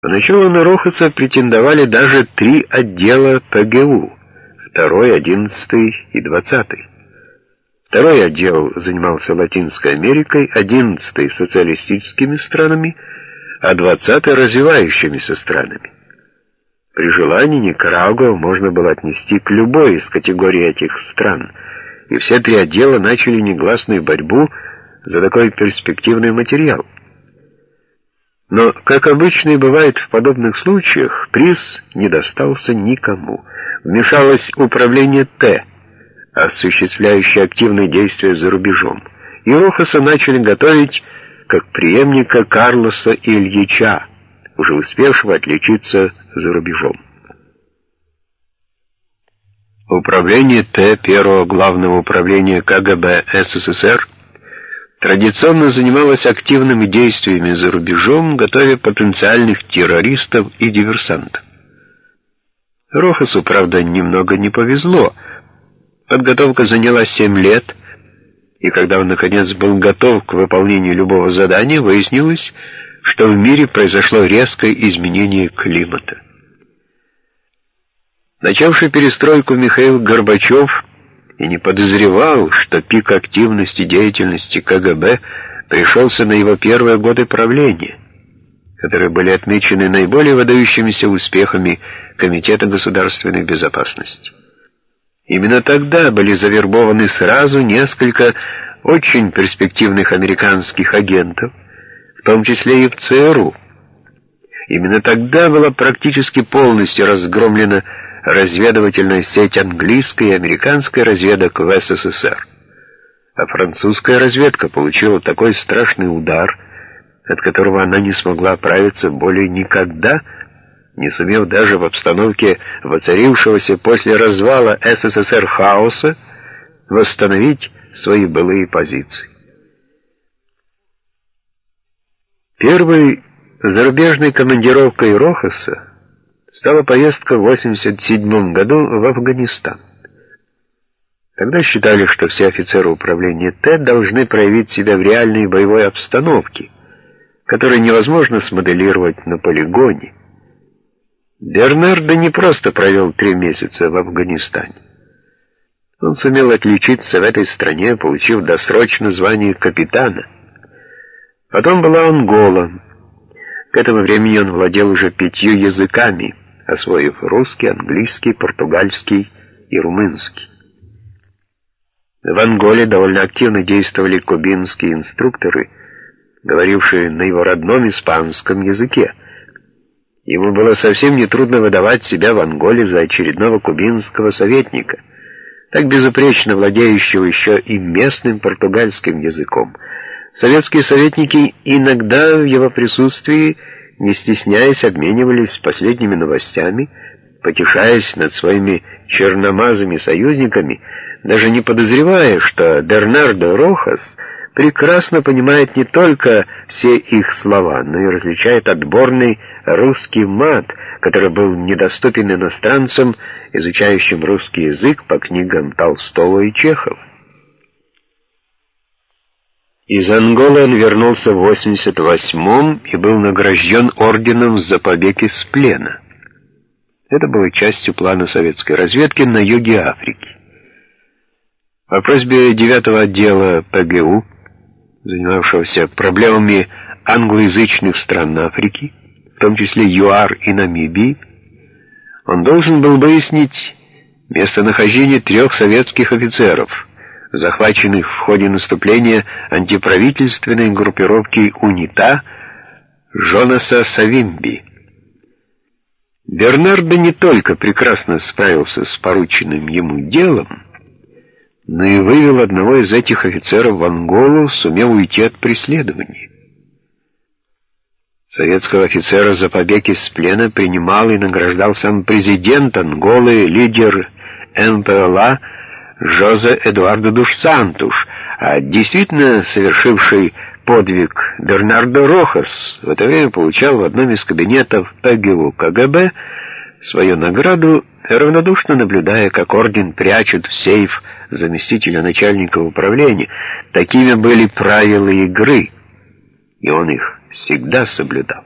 Поначалу на Рохаса претендовали даже три отдела ПГУ, второй, одиннадцатый и двадцатый. Второй отдел занимался Латинской Америкой, одиннадцатый — социалистическими странами, а двадцатый — развивающимися странами. При желании Никарагуа можно было отнести к любой из категорий этих стран, и все три отдела начали негласную борьбу за такой перспективный материал. Но, как обычно и бывает в подобных случаях, приз не достался никому. Вмешалось управление Т, осуществляющее активные действия за рубежом, и Рохаса начали готовить как преемника Карлоса Ильича, уже успевшего отличиться за рубежом. Управление Т первого главного управления КГБ СССР традиционно занималась активными действиями за рубежом, готовя потенциальных террористов и диверсантов. Рохасу, правда, немного не повезло. Подготовка заняла семь лет, и когда он, наконец, был готов к выполнению любого задания, выяснилось, что в мире произошло резкое изменение климата. Начавший перестройку Михаил Горбачев и не подозревал, что пик активности деятельности КГБ пришелся на его первые годы правления, которые были отмечены наиболее выдающимися успехами Комитета государственной безопасности. Именно тогда были завербованы сразу несколько очень перспективных американских агентов, в том числе и в ЦРУ. Именно тогда была практически полностью разгромлена разведывательная сеть английской и американской разведок в СССР. А французская разведка получила такой страшный удар, от которого она не смогла оправиться более никогда, не сумев даже в обстановке воцарившегося после развала СССР хаоса восстановить свои былые позиции. Первой зарубежной командировкой Рохаса стала поездка в 87 году в Афганистан. Тогда считали, что все офицеры управления Т должны проявить себя в реальной боевой обстановке, которую невозможно смоделировать на полигоне. Бернардо не просто провел три месяца в Афганистане. Он сумел отличиться в этой стране, получив досрочно звание капитана. Потом была Ангола. К этому времени он владел уже пятью языками — освоив русский, английский, португальский и румынский. В Анголе довольно активно действовали кубинские инструкторы, говорившие на его родном испанском языке. Ему было совсем нетрудно выдавать себя в Анголе за очередного кубинского советника, так безупречно владеющего еще и местным португальским языком. Советские советники иногда в его присутствии не стесняясь, обменивались последними новостями, потешаясь над своими черномазыми союзниками, даже не подозревая, что Бернардо Рохас прекрасно понимает не только все их слова, но и различает отборный русский мат, который был недоступен иностранцам, изучающим русский язык по книгам Толстого и Чехова. Из Анголы он вернулся в 88-м и был награжден орденом за побег из плена. Это было частью плана советской разведки на юге Африки. По просьбе 9-го отдела ПГУ, занимавшегося проблемами англоязычных стран Африки, в том числе ЮАР и Намибии, он должен был выяснить местонахождение трех советских офицеров — захваченных в ходе наступления антиправительственной группировки УНИТА Жонаса Савимби. Бернардо не только прекрасно справился с порученным ему делом, но и вывел одного из этих офицеров в Анголу, сумев уйти от преследования. Советского офицера за побег из плена принимал и награждал сам президент Анголы, лидер НПЛА Жозе Эдуардо Душ Сантуш, а действительно совершивший подвиг Бернардо Рохас в это время получал в одном из кабинетов ПГУ КГБ свою награду, равнодушно наблюдая, как орден прячут в сейф заместителя начальника управления. Такими были правила игры, и он их всегда соблюдал.